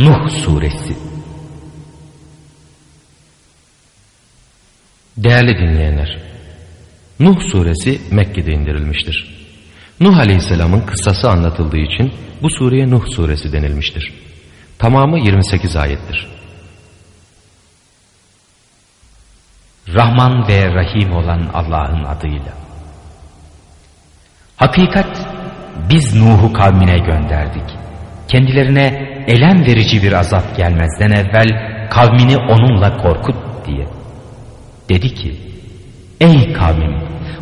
Nuh Suresi Değerli dinleyenler, Nuh Suresi Mekke'de indirilmiştir. Nuh Aleyhisselam'ın kıssası anlatıldığı için bu sureye Nuh Suresi denilmiştir. Tamamı 28 ayettir. Rahman ve Rahim olan Allah'ın adıyla. Hakikat biz Nuh'u kavmine gönderdik. Kendilerine elem verici bir azap gelmezden evvel kavmini onunla korkut diye. Dedi ki, ey kavmim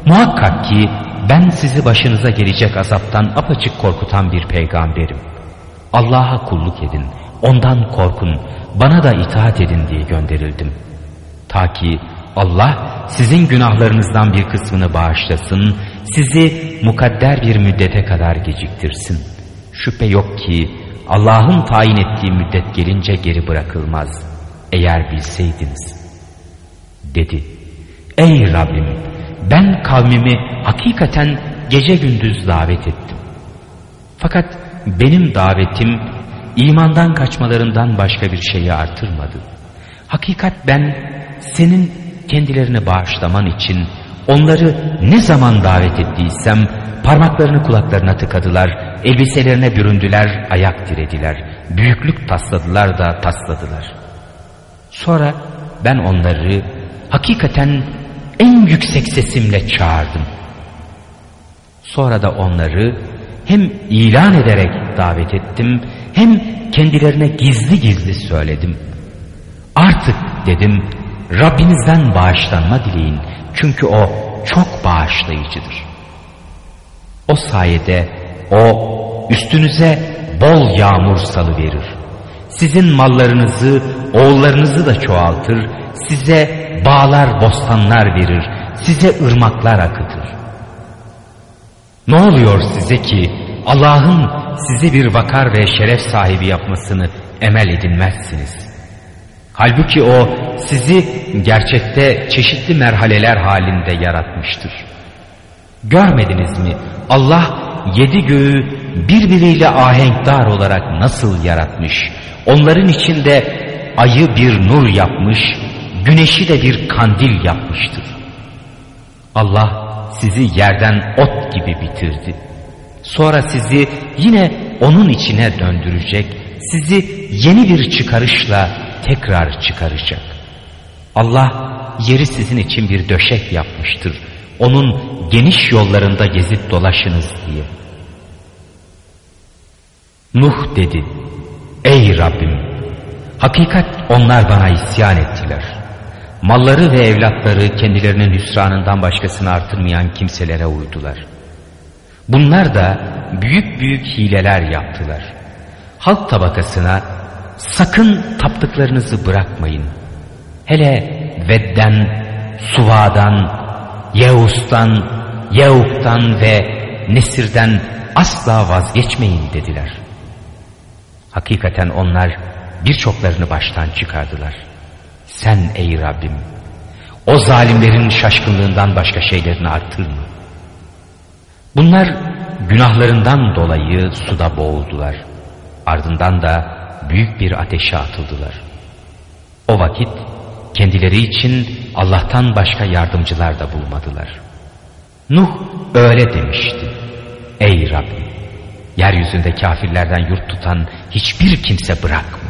muhakkak ki ben sizi başınıza gelecek azaptan apaçık korkutan bir peygamberim. Allah'a kulluk edin, ondan korkun, bana da itaat edin diye gönderildim. Ta ki Allah sizin günahlarınızdan bir kısmını bağışlasın, sizi mukadder bir müddete kadar geciktirsin. Şüphe yok ki Allah'ın tayin ettiği müddet gelince geri bırakılmaz. Eğer bilseydiniz. Dedi. Ey Rabbim ben kavmimi hakikaten gece gündüz davet ettim. Fakat benim davetim imandan kaçmalarından başka bir şeyi artırmadı. Hakikat ben senin kendilerini bağışlaman için onları ne zaman davet ettiysem parmaklarını kulaklarına tıkadılar, elbiselerine büründüler, ayak dirediler, büyüklük tasladılar da tasladılar. Sonra ben onları hakikaten en yüksek sesimle çağırdım. Sonra da onları hem ilan ederek davet ettim hem kendilerine gizli gizli söyledim. Artık dedim Rabbinizden bağışlanma dileyin çünkü o çok bağışlayıcıdır. O sayede o üstünüze bol yağmur salı verir. Sizin mallarınızı, oğullarınızı da çoğaltır, size bağlar, bostanlar verir, size ırmaklar akıtır. Ne oluyor size ki Allah'ın sizi bir vakar ve şeref sahibi yapmasını emel edinmezsiniz. Halbuki o sizi gerçekte çeşitli merhaleler halinde yaratmıştır. Görmediniz mi Allah yedi göğü birbiriyle ahenkdar olarak nasıl yaratmış, onların içinde ayı bir nur yapmış, güneşi de bir kandil yapmıştır. Allah sizi yerden ot gibi bitirdi. Sonra sizi yine onun içine döndürecek, sizi yeni bir çıkarışla tekrar çıkaracak. Allah yeri sizin için bir döşek yapmıştır. Onun geniş yollarında gezip dolaşınız diye. Nuh dedi, ey Rabbim, hakikat onlar bana isyan ettiler. Malları ve evlatları kendilerinin hüsranından başkasını artırmayan kimselere uydular. Bunlar da büyük büyük hileler yaptılar. Halk tabakasına sakın taptıklarınızı bırakmayın. Hele Vedden, Suva'dan, Yeus'tan, Yeuk'tan ve Nesir'den asla vazgeçmeyin dediler. Hakikaten onlar birçoklarını baştan çıkardılar. Sen ey Rabbim o zalimlerin şaşkınlığından başka şeylerini arttırma. Bunlar günahlarından dolayı suda boğuldular. Ardından da büyük bir ateşe atıldılar. O vakit kendileri için Allah'tan başka yardımcılar da bulmadılar. Nuh öyle demişti. Ey Rabbim! Yeryüzünde kafirlerden yurt tutan hiçbir kimse bırakma.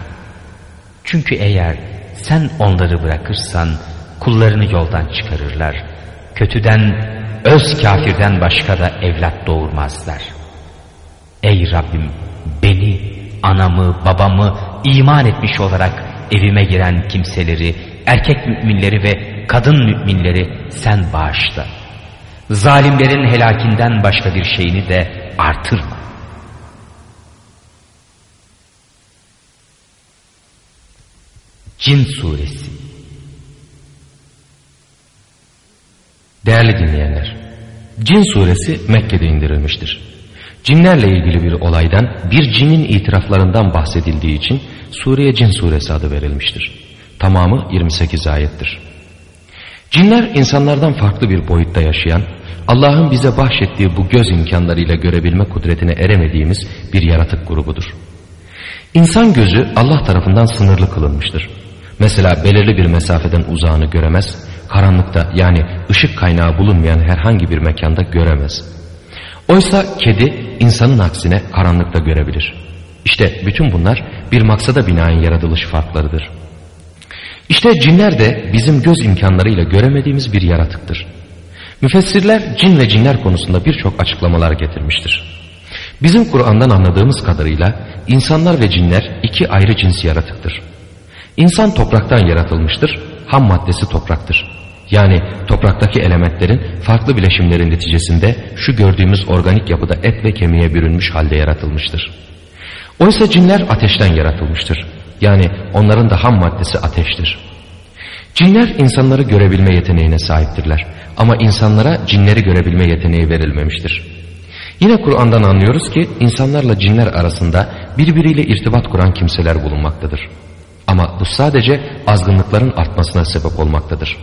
Çünkü eğer sen onları bırakırsan kullarını yoldan çıkarırlar. Kötüden, öz kafirden başka da evlat doğurmazlar. Ey Rabbim beni, anamı, babamı iman etmiş olarak evime giren kimseleri, erkek müminleri ve kadın müminleri sen bağışla. Zalimlerin helakinden başka bir şeyini de artırma. Cin Suresi Değerli dinleyenler, Cin Suresi Mekke'de indirilmiştir. Cinlerle ilgili bir olaydan bir cinin itiraflarından bahsedildiği için sureye Cin Suresi adı verilmiştir. Tamamı 28 ayettir. Cinler insanlardan farklı bir boyutta yaşayan, Allah'ın bize bahşettiği bu göz imkanlarıyla görebilme kudretine eremediğimiz bir yaratık grubudur. İnsan gözü Allah tarafından sınırlı kılınmıştır. Mesela belirli bir mesafeden uzağını göremez, karanlıkta yani ışık kaynağı bulunmayan herhangi bir mekanda göremez. Oysa kedi insanın aksine karanlıkta görebilir. İşte bütün bunlar bir maksada binaen yaratılış farklarıdır. İşte cinler de bizim göz imkanlarıyla göremediğimiz bir yaratıktır. Müfessirler cin ve cinler konusunda birçok açıklamalar getirmiştir. Bizim Kur'an'dan anladığımız kadarıyla insanlar ve cinler iki ayrı cins yaratıktır. İnsan topraktan yaratılmıştır, ham maddesi topraktır. Yani topraktaki elementlerin farklı bileşimlerin neticesinde şu gördüğümüz organik yapıda et ve kemiğe bürünmüş halde yaratılmıştır. Oysa cinler ateşten yaratılmıştır. Yani onların da ham maddesi ateştir. Cinler insanları görebilme yeteneğine sahiptirler. Ama insanlara cinleri görebilme yeteneği verilmemiştir. Yine Kur'an'dan anlıyoruz ki insanlarla cinler arasında birbiriyle irtibat kuran kimseler bulunmaktadır. Ama bu sadece azgınlıkların artmasına sebep olmaktadır.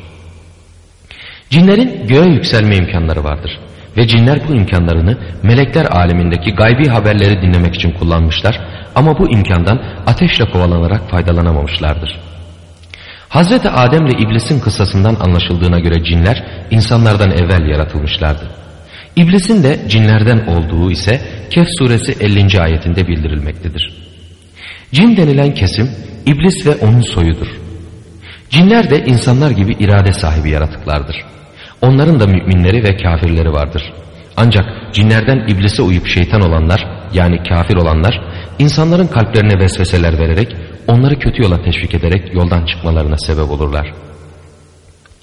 Cinlerin göğe yükselme imkanları vardır. Ve cinler bu imkanlarını melekler alemindeki gaybi haberleri dinlemek için kullanmışlar ama bu imkandan ateşle kovalanarak faydalanamamışlardır. Hazreti Adem ile iblisin kıssasından anlaşıldığına göre cinler insanlardan evvel yaratılmışlardı. İblisin de cinlerden olduğu ise Kehf suresi 50. ayetinde bildirilmektedir. Cin denilen kesim iblis ve onun soyudur. Cinler de insanlar gibi irade sahibi yaratıklardır. Onların da müminleri ve kafirleri vardır. Ancak cinlerden iblise uyup şeytan olanlar yani kafir olanlar insanların kalplerine vesveseler vererek onları kötü yola teşvik ederek yoldan çıkmalarına sebep olurlar.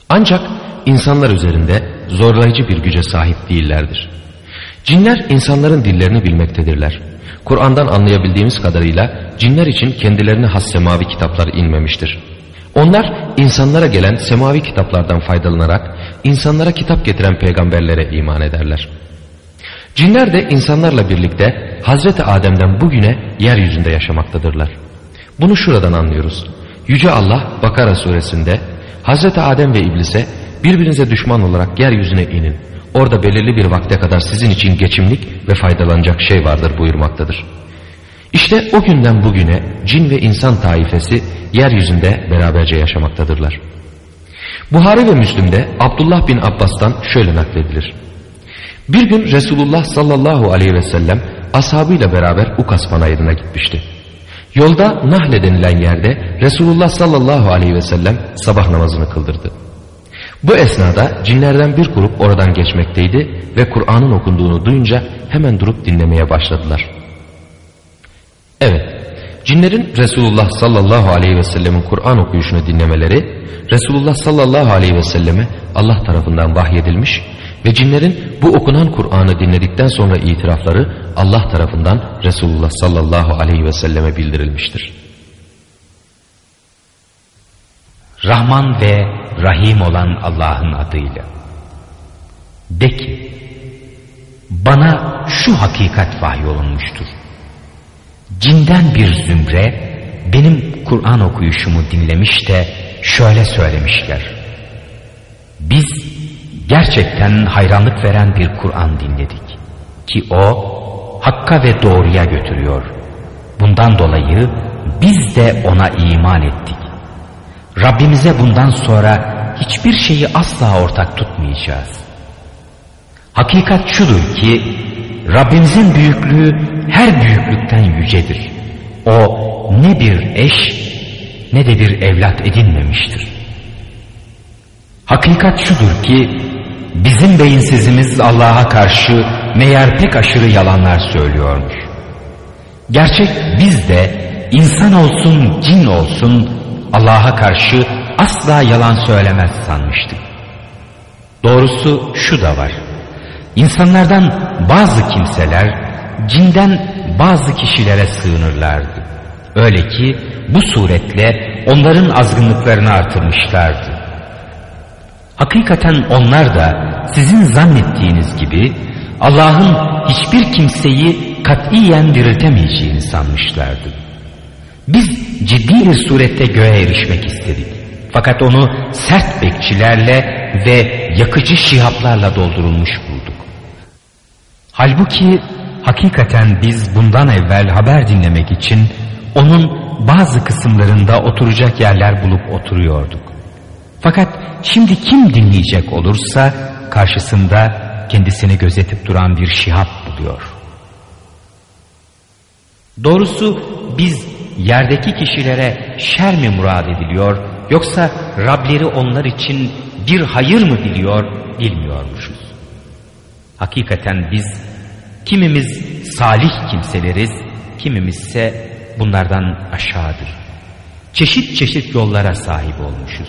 Ancak insanlar üzerinde zorlayıcı bir güce sahip değillerdir. Cinler insanların dillerini bilmektedirler. Kur'an'dan anlayabildiğimiz kadarıyla cinler için kendilerine has semavi kitaplar inmemiştir. Onlar insanlara gelen semavi kitaplardan faydalanarak insanlara kitap getiren peygamberlere iman ederler. Cinler de insanlarla birlikte Hazreti Adem'den bugüne yeryüzünde yaşamaktadırlar. Bunu şuradan anlıyoruz. Yüce Allah Bakara suresinde Hazreti Adem ve İblis'e birbirinize düşman olarak yeryüzüne inin. Orada belirli bir vakte kadar sizin için geçimlik ve faydalanacak şey vardır buyurmaktadır. İşte o günden bugüne cin ve insan taifesi yeryüzünde beraberce yaşamaktadırlar. Buhari ve Müslüm'de Abdullah bin Abbas'tan şöyle nakledilir. Bir gün Resulullah sallallahu aleyhi ve sellem ashabıyla beraber Ukas panayırına gitmişti. Yolda Nahle denilen yerde Resulullah sallallahu aleyhi ve sellem sabah namazını kıldırdı. Bu esnada cinlerden bir grup oradan geçmekteydi ve Kur'an'ın okunduğunu duyunca hemen durup dinlemeye başladılar. Evet, cinlerin Resulullah sallallahu aleyhi ve sellemin Kur'an okuyuşunu dinlemeleri, Resulullah sallallahu aleyhi ve selleme Allah tarafından vahyedilmiş ve cinlerin bu okunan Kur'an'ı dinledikten sonra itirafları Allah tarafından Resulullah sallallahu aleyhi ve selleme bildirilmiştir. Rahman ve Rahim olan Allah'ın adıyla. De ki, bana şu hakikat vahyolunmuştur. Cinden bir zümre benim Kur'an okuyuşumu dinlemiş de şöyle söylemişler. Biz gerçekten hayranlık veren bir Kur'an dinledik ki o hakka ve doğruya götürüyor. Bundan dolayı biz de ona iman ettik. Rabbimize bundan sonra hiçbir şeyi asla ortak tutmayacağız. Hakikat şudur ki Rabbimizin büyüklüğü her büyüklükten yücedir. O ne bir eş ne de bir evlat edinmemiştir. Hakikat şudur ki bizim beyinsizimiz Allah'a karşı meğer pek aşırı yalanlar söylüyormuş. Gerçek biz de insan olsun cin olsun Allah'a karşı asla yalan söylemez sanmıştık. Doğrusu şu da var. İnsanlardan bazı kimseler cinden bazı kişilere sığınırlardı. Öyle ki bu suretle onların azgınlıklarını artırmışlardı. Hakikaten onlar da sizin zannettiğiniz gibi Allah'ın hiçbir kimseyi katiyen diriltemeyeceğini sanmışlardı. Biz ciddi bir surette göğe erişmek istedik. Fakat onu sert bekçilerle ve yakıcı şihaplarla doldurulmuş bulduk. Halbuki hakikaten biz bundan evvel haber dinlemek için onun bazı kısımlarında oturacak yerler bulup oturuyorduk. Fakat şimdi kim dinleyecek olursa karşısında kendisini gözetip duran bir şihap buluyor. Doğrusu biz yerdeki kişilere şer mi murad ediliyor yoksa Rableri onlar için bir hayır mı diliyor bilmiyormuşuz. Hakikaten biz kimimiz salih kimseleriz, kimimizse bunlardan aşağıdır. Çeşit çeşit yollara sahip olmuşuz.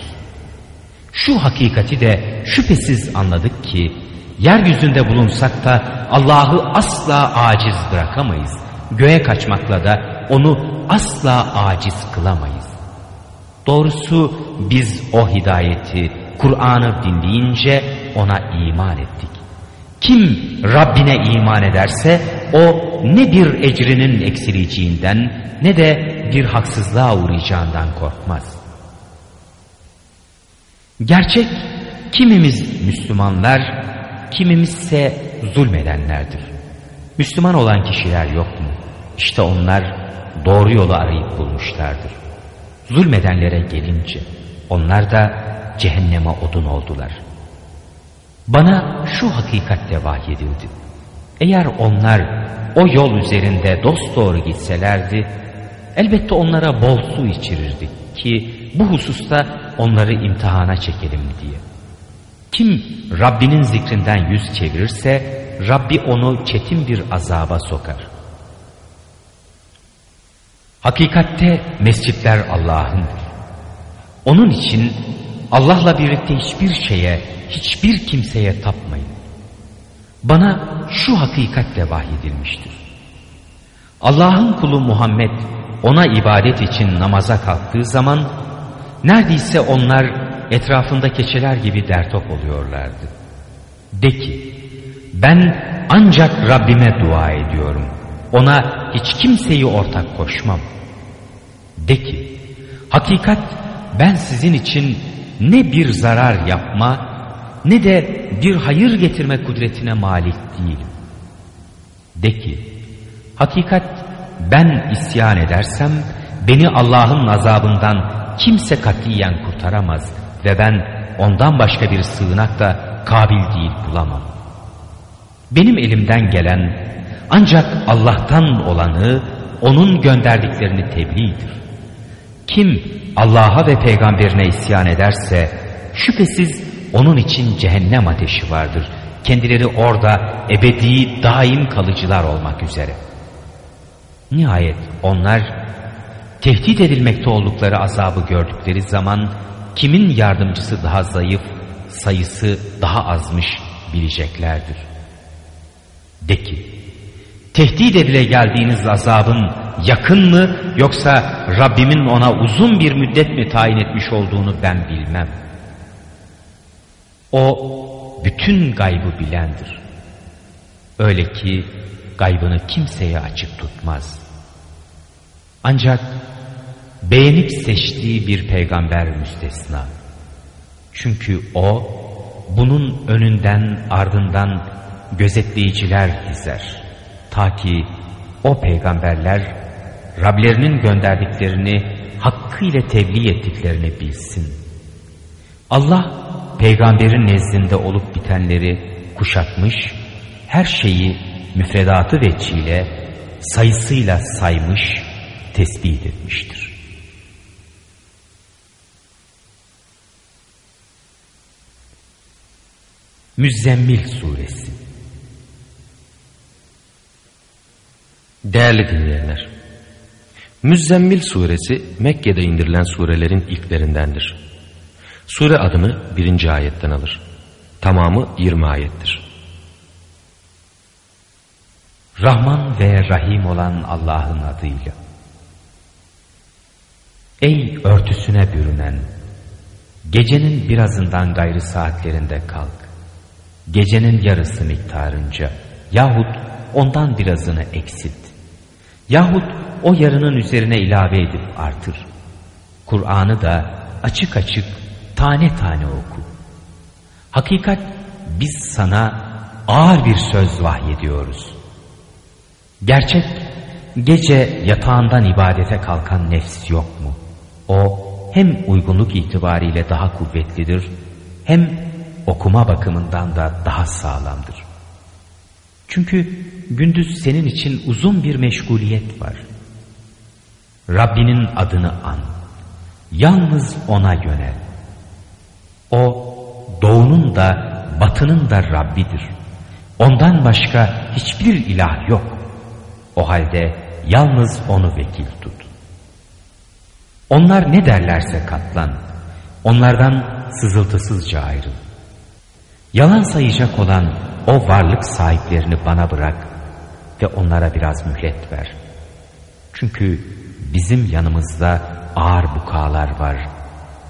Şu hakikati de şüphesiz anladık ki yeryüzünde bulunsak da Allah'ı asla aciz bırakamayız. Göğe kaçmakla da onu asla aciz kılamayız. Doğrusu biz o hidayeti, Kur'an'ı dinleyince ona iman ettik. Kim Rabbine iman ederse o ne bir ecrinin eksileceğinden ne de bir haksızlığa uğrayacağından korkmaz. Gerçek kimimiz Müslümanlar, kimimizse zulmedenlerdir. Müslüman olan kişiler yok mu? İşte onlar doğru yolu arayıp bulmuşlardır. Zulmedenlere gelince onlar da cehenneme odun oldular. Bana şu hakikatte vahyedildi. Eğer onlar o yol üzerinde dost doğru gitselerdi, elbette onlara bol su içirirdik ki bu hususta onları imtihana çekelim diye. Kim Rabbinin zikrinden yüz çevirirse Rabbi onu çetin bir azaba sokar. Hakikatte mescitler Allah'ındır. Onun için Allah'la birlikte hiçbir şeye, hiçbir kimseye tapmayın. Bana şu hakikatle vahyedilmiştir. Allah'ın kulu Muhammed ona ibadet için namaza kalktığı zaman neredeyse onlar etrafında keçeler gibi dertop oluyorlardı. De ki ben ancak Rabbime dua ediyorum. Ona hiç kimseyi ortak koşmam. De ki hakikat ben sizin için ne bir zarar yapma ne de bir hayır getirme kudretine malik değilim. De ki hakikat ben isyan edersem beni Allah'ın azabından kimse katiyen kurtaramaz ve ben ondan başka bir sığınak da kabil değil bulamam. Benim elimden gelen ancak Allah'tan olanı onun gönderdiklerini tebliğdir. Kim Allah'a ve peygamberine isyan ederse şüphesiz onun için cehennem ateşi vardır. Kendileri orada ebedi daim kalıcılar olmak üzere. Nihayet onlar tehdit edilmekte oldukları azabı gördükleri zaman kimin yardımcısı daha zayıf, sayısı daha azmış bileceklerdir. De ki, tehdit edile geldiğiniz azabın yakın mı yoksa Rabbimin ona uzun bir müddet mi tayin etmiş olduğunu ben bilmem. O bütün gaybı bilendir. Öyle ki gaybını kimseye açık tutmaz. Ancak beğenip seçtiği bir peygamber müstesna. Çünkü o bunun önünden ardından gözetleyiciler dizer. Ta ki o peygamberler Rablerinin gönderdiklerini hakkıyla tebliğ ettiklerini bilsin. Allah peygamberin nezdinde olup bitenleri kuşatmış, her şeyi müfredatı veçiyle sayısıyla saymış, tespit etmiştir. Müzzemmil Suresi Değerli dinleyenler, Müzzemmil Suresi Mekke'de indirilen surelerin ilklerindendir. Sure adını birinci ayetten alır. Tamamı 20 ayettir. Rahman ve Rahim olan Allah'ın adıyla. Ey örtüsüne bürünen, gecenin birazından gayrı saatlerinde kalk. Gecenin yarısı miktarınca yahut ondan birazını eksilt. Yahut o yarının üzerine ilave edip artır. Kur'an'ı da açık açık tane tane oku. Hakikat biz sana ağır bir söz vahyediyoruz. Gerçek Gece yatağından ibadete kalkan nefs yok mu? O hem uygunluk itibariyle daha kuvvetlidir hem okuma bakımından da daha sağlamdır. Çünkü gündüz senin için uzun bir meşguliyet var. Rabbinin adını an. Yalnız ona yönel. O doğunun da batının da Rabbidir. Ondan başka hiçbir ilah yok. O halde yalnız onu vekil tut. Onlar ne derlerse katlan. Onlardan sızıltısızca ayrıl. Yalan sayacak olan o varlık sahiplerini bana bırak ve onlara biraz mühlet ver. Çünkü bizim yanımızda ağır bukalar var,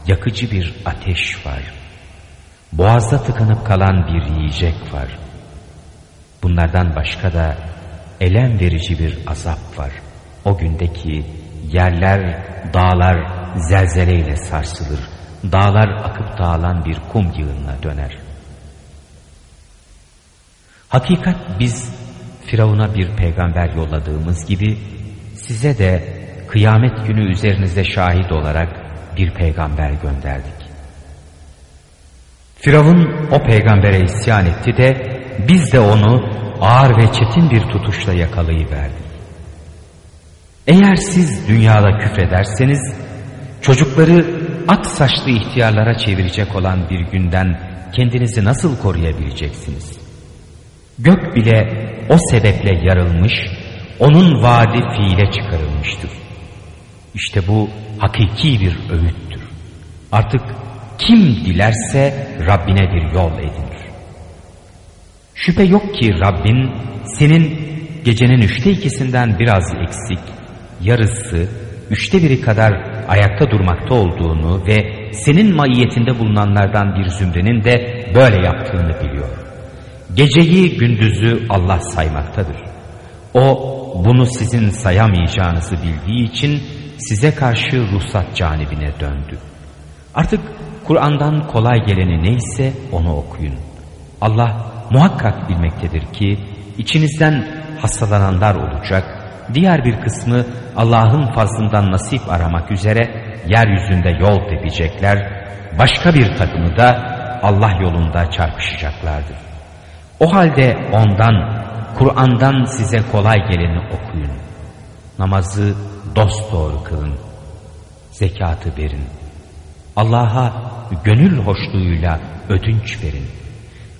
yakıcı bir ateş var. Boğazda tıkanıp kalan bir yiyecek var. Bunlardan başka da elem verici bir azap var. O gündeki yerler, dağlar zelzeleyle sarsılır. Dağlar akıp dağılan bir kum yığınına döner. Hakikat biz Firavun'a bir peygamber yolladığımız gibi size de kıyamet günü üzerinize şahit olarak bir peygamber gönderdik. Firavun o peygambere isyan etti de biz de onu ağır ve çetin bir tutuşla yakalayıverdik. Eğer siz dünyada küfrederseniz çocukları at saçlı ihtiyarlara çevirecek olan bir günden kendinizi nasıl koruyabileceksiniz? Gök bile o sebeple yarılmış, onun vaadi fiile çıkarılmıştır. İşte bu hakiki bir öğüttür. Artık kim dilerse Rabbine bir yol edinir. Şüphe yok ki Rabbin senin gecenin üçte ikisinden biraz eksik, yarısı, üçte biri kadar ayakta durmakta olduğunu ve senin maiyetinde bulunanlardan bir zümrenin de böyle yaptığını biliyor. Geceyi gündüzü Allah saymaktadır. O bunu sizin sayamayacağınızı bildiği için size karşı ruhsat canibine döndü. Artık Kur'an'dan kolay geleni neyse onu okuyun. Allah muhakkak bilmektedir ki içinizden hastalananlar olacak, diğer bir kısmı Allah'ın fazlından nasip aramak üzere yeryüzünde yol tepecekler, başka bir takımı da Allah yolunda çarpışacaklardır. O halde ondan, Kur'an'dan size kolay geleni okuyun. Namazı dosdoğru kılın. Zekatı verin. Allah'a gönül hoşluğuyla ödünç verin.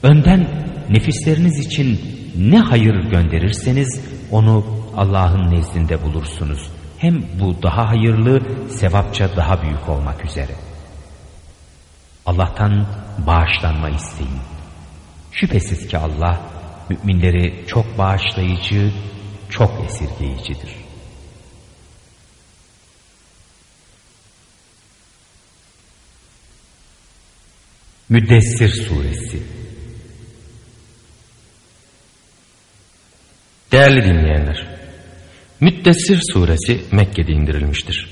Önden nefisleriniz için ne hayır gönderirseniz onu Allah'ın nezdinde bulursunuz. Hem bu daha hayırlı, sevapça daha büyük olmak üzere. Allah'tan bağışlanma isteyin. Şüphesiz ki Allah müminleri çok bağışlayıcı, çok esirgeyicidir. Müddessir Suresi Değerli dinleyenler, Müddessir suresi Mekke'de indirilmiştir.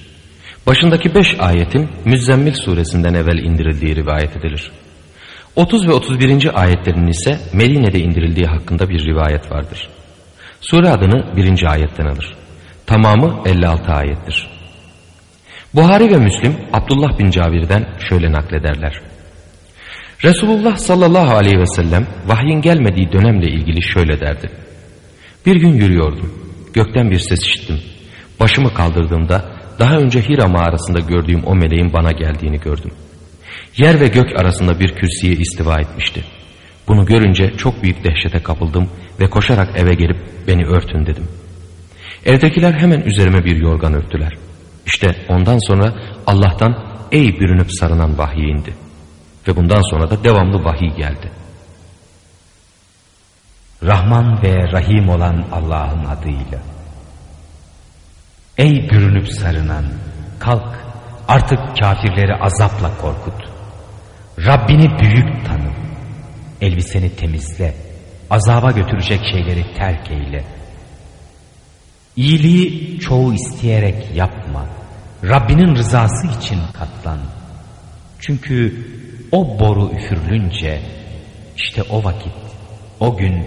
Başındaki beş ayetin Müzzemmil suresinden evvel indirildiği rivayet edilir. 30 ve 31. ayetlerin ise Medine'de indirildiği hakkında bir rivayet vardır. Sure adını birinci ayetten alır. Tamamı 56 ayettir. Buhari ve Müslim Abdullah bin Cabir'den şöyle naklederler. Resulullah sallallahu aleyhi ve sellem vahyin gelmediği dönemle ilgili şöyle derdi. Bir gün yürüyordum. Gökten bir ses işittim. Başımı kaldırdığımda daha önce Hira mağarasında gördüğüm o meleğin bana geldiğini gördüm. Yer ve gök arasında bir kürsüye istiva etmişti. Bunu görünce çok büyük dehşete kapıldım ve koşarak eve gelip beni örtün dedim. Evdekiler hemen üzerime bir yorgan örttüler. İşte ondan sonra Allah'tan ey bürünüp sarınan vahiy indi. Ve bundan sonra da devamlı vahiy geldi. Rahman ve Rahim olan Allah'ın adıyla. Ey bürünüp sarınan, kalk artık kafirleri azapla korkut. Rabbini büyük tanı. Elbiseni temizle. Azaba götürecek şeyleri terk eyle. İyiliği çoğu isteyerek yapma. Rabbinin rızası için katlan. Çünkü o boru üfürülünce işte o vakit, o gün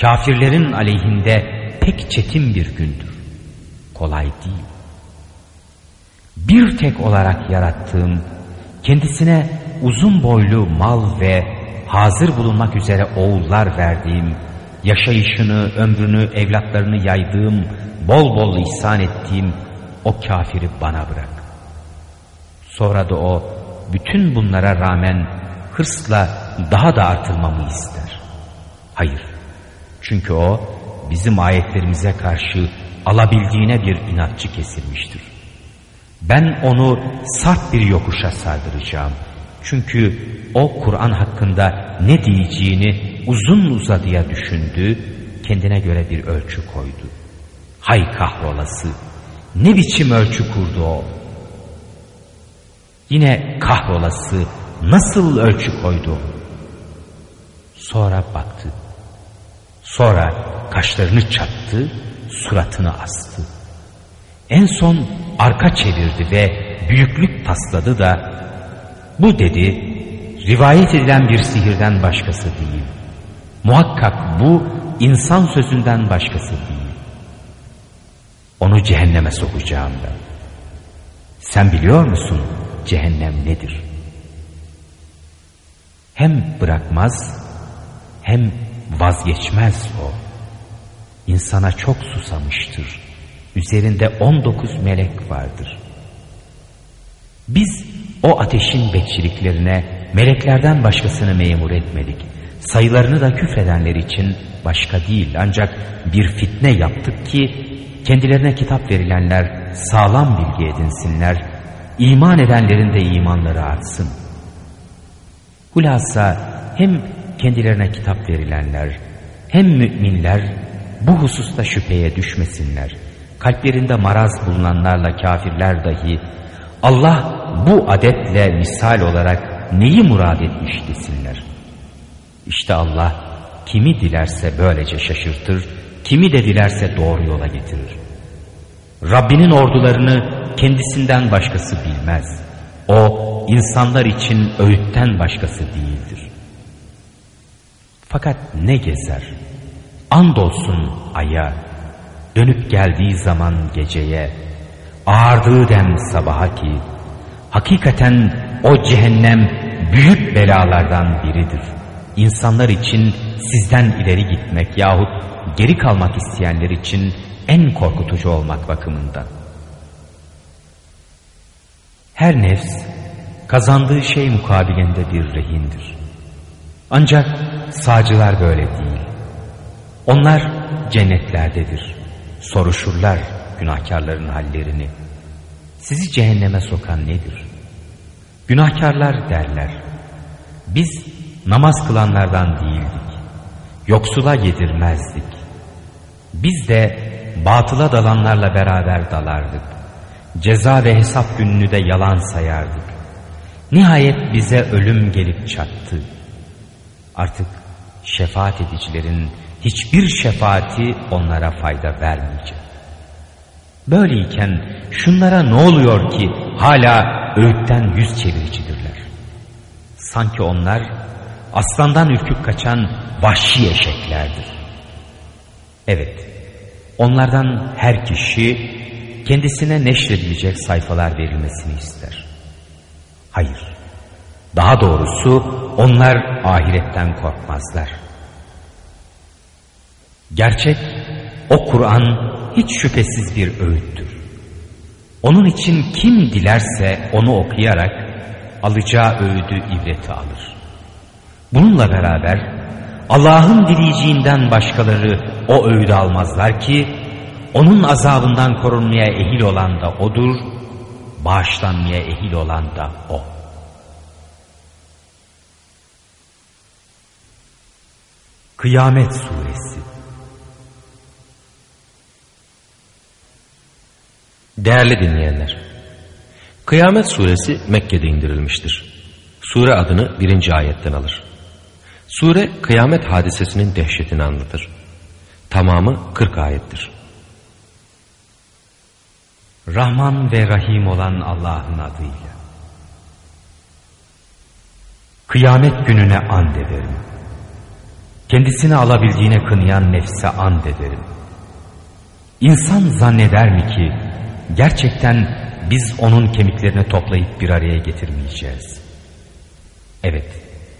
kafirlerin aleyhinde pek çetin bir gündür. kolay değil. Bir tek olarak yarattığım, kendisine uzun boylu mal ve hazır bulunmak üzere oğullar verdiğim, yaşayışını, ömrünü, evlatlarını yaydığım, bol bol ihsan ettiğim o kafiri bana bırak. Sonra da o bütün bunlara rağmen hırsla daha da artırmamı ister. Hayır. Çünkü o bizim ayetlerimize karşı alabildiğine bir inatçı kesilmiştir. Ben onu sert bir yokuşa sardıracağım. Çünkü o Kur'an hakkında ne diyeceğini uzun uzadıya düşündü, kendine göre bir ölçü koydu. Hay kahrolası, ne biçim ölçü kurdu o? Yine kahrolası nasıl ölçü koydu? Sonra baktı. Sonra kaşlarını çattı, suratını astı. En son arka çevirdi ve büyüklük tasladı da bu dedi rivayet edilen bir sihirden başkası değil. Muhakkak bu insan sözünden başkası değil. Onu cehenneme sokacağım ben. Sen biliyor musun cehennem nedir? Hem bırakmaz hem vazgeçmez o. İnsana çok susamıştır. Üzerinde on dokuz melek vardır. Biz o ateşin bekçiliklerine meleklerden başkasını memur etmedik. Sayılarını da küfredenler için başka değil ancak bir fitne yaptık ki kendilerine kitap verilenler sağlam bilgi edinsinler, iman edenlerin de imanları artsın. Hulasa hem kendilerine kitap verilenler hem müminler bu hususta şüpheye düşmesinler. Kalplerinde maraz bulunanlarla kafirler dahi Allah bu adetle misal olarak neyi murad etmiş desinler. İşte Allah kimi dilerse böylece şaşırtır, kimi de dilerse doğru yola getirir. Rabbinin ordularını kendisinden başkası bilmez. O insanlar için öğütten başkası değildir. Fakat ne gezer? Andolsun aya, dönüp geldiği zaman geceye, ağardığı dem sabaha ki, hakikaten o cehennem büyük belalardan biridir. İnsanlar için sizden ileri gitmek yahut geri kalmak isteyenler için en korkutucu olmak bakımından. Her nefs kazandığı şey mukabilinde bir rehindir. Ancak sağcılar böyle değil. Onlar cennetlerdedir. Soruşurlar günahkarların hallerini. Sizi cehenneme sokan nedir? Günahkarlar derler. Biz namaz kılanlardan değildik. Yoksula yedirmezdik. Biz de batıla dalanlarla beraber dalardık. Ceza ve hesap gününü de yalan sayardık. Nihayet bize ölüm gelip çattı. Artık şefaat edicilerin hiçbir şefaati onlara fayda vermeyecek. Böyleyken şunlara ne oluyor ki hala öğütten yüz çeviricidirler. Sanki onlar aslandan ürküp kaçan vahşi eşeklerdir. Evet, onlardan her kişi kendisine neşredilecek sayfalar verilmesini ister. Hayır, daha doğrusu onlar ahiretten korkmazlar. Gerçek o Kur'an hiç şüphesiz bir öğüttür. Onun için kim dilerse onu okuyarak alacağı öğüdü ibreti alır. Bununla beraber Allah'ın dileyeceğinden başkaları o öğüdü almazlar ki onun azabından korunmaya ehil olan da odur, bağışlanmaya ehil olan da o. Kıyamet Suresi Değerli dinleyenler, Kıyamet Suresi Mekke'de indirilmiştir. Sure adını birinci ayetten alır. Sure kıyamet hadisesinin dehşetini anlatır. Tamamı 40 ayettir. Rahman ve Rahim olan Allah'ın adıyla. Kıyamet gününe and ederim. Kendisini alabildiğine kınayan nefse and ederim. İnsan zanneder mi ki gerçekten biz onun kemiklerini toplayıp bir araya getirmeyeceğiz. Evet,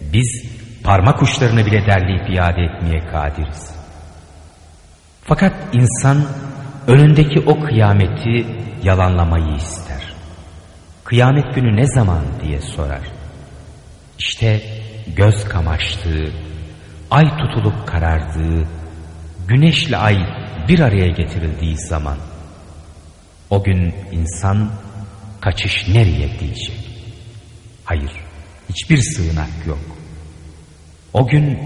biz parmak uçlarını bile derleyip iade etmeye kadiriz. Fakat insan önündeki o kıyameti yalanlamayı ister. Kıyamet günü ne zaman diye sorar. İşte göz kamaştığı, ay tutulup karardığı, güneşle ay bir araya getirildiği zaman o gün insan kaçış nereye diyecek. Hayır, hiçbir sığınak yok. O gün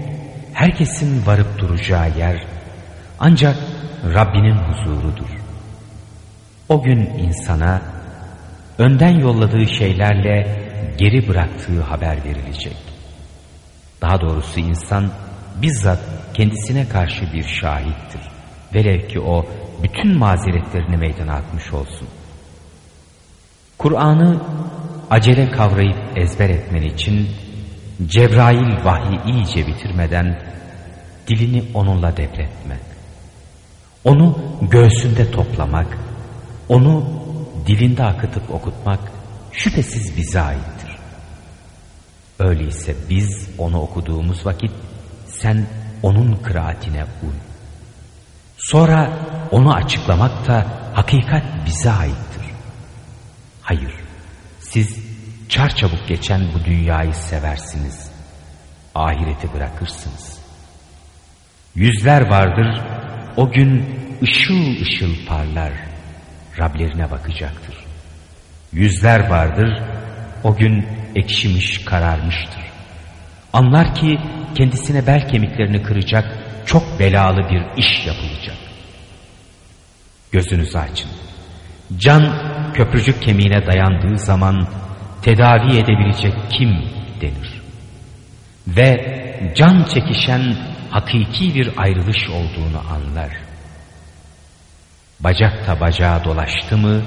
herkesin varıp duracağı yer ancak Rabbinin huzurudur. O gün insana önden yolladığı şeylerle geri bıraktığı haber verilecek. Daha doğrusu insan bizzat kendisine karşı bir şahittir. Velev ki o bütün mazeretlerini meydana atmış olsun. Kur'an'ı acele kavrayıp ezber etmen için Cebrail vahyi iyice bitirmeden dilini onunla depretme. Onu göğsünde toplamak, onu dilinde akıtıp okutmak şüphesiz bize aittir. Öyleyse biz onu okuduğumuz vakit sen onun kıraatine uy. Sonra onu açıklamak da hakikat bize aittir. Hayır, siz çarçabuk geçen bu dünyayı seversiniz. Ahireti bırakırsınız. Yüzler vardır, o gün ışıl ışıl parlar, Rablerine bakacaktır. Yüzler vardır, o gün ekşimiş kararmıştır. Anlar ki kendisine bel kemiklerini kıracak çok belalı bir iş yapılacak. Gözünüzü açın. Can köprücük kemiğine dayandığı zaman tedavi edebilecek kim denir. Ve can çekişen hakiki bir ayrılış olduğunu anlar. Bacakta bacağa dolaştı mı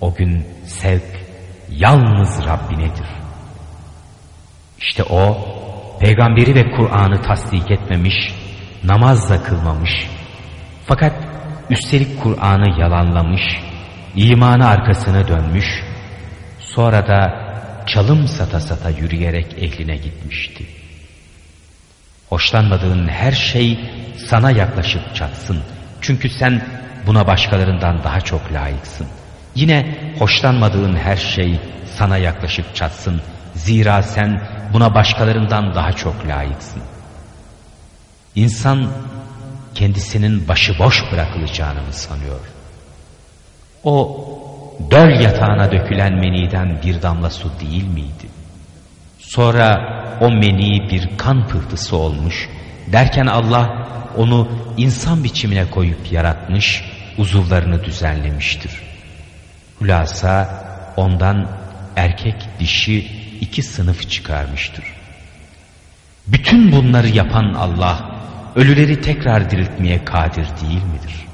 o gün sevk yalnız Rabbinedir. İşte o peygamberi ve Kur'an'ı tasdik etmemiş, namaz da kılmamış. Fakat üstelik Kur'an'ı yalanlamış, imanı arkasını dönmüş, sonra da çalım sata sata yürüyerek ehline gitmişti. Hoşlanmadığın her şey sana yaklaşıp çatsın. Çünkü sen buna başkalarından daha çok layıksın. Yine hoşlanmadığın her şey sana yaklaşıp çatsın. Zira sen buna başkalarından daha çok layıksın. İnsan kendisinin başıboş bırakılacağını mı sanıyor? O döl yatağına dökülen meniden bir damla su değil miydi? Sonra o meni bir kan pıhtısı olmuş derken Allah onu insan biçimine koyup yaratmış, uzuvlarını düzenlemiştir. Hulasa ondan erkek dişi iki sınıf çıkarmıştır. Bütün bunları yapan Allah ölüleri tekrar diriltmeye kadir değil midir?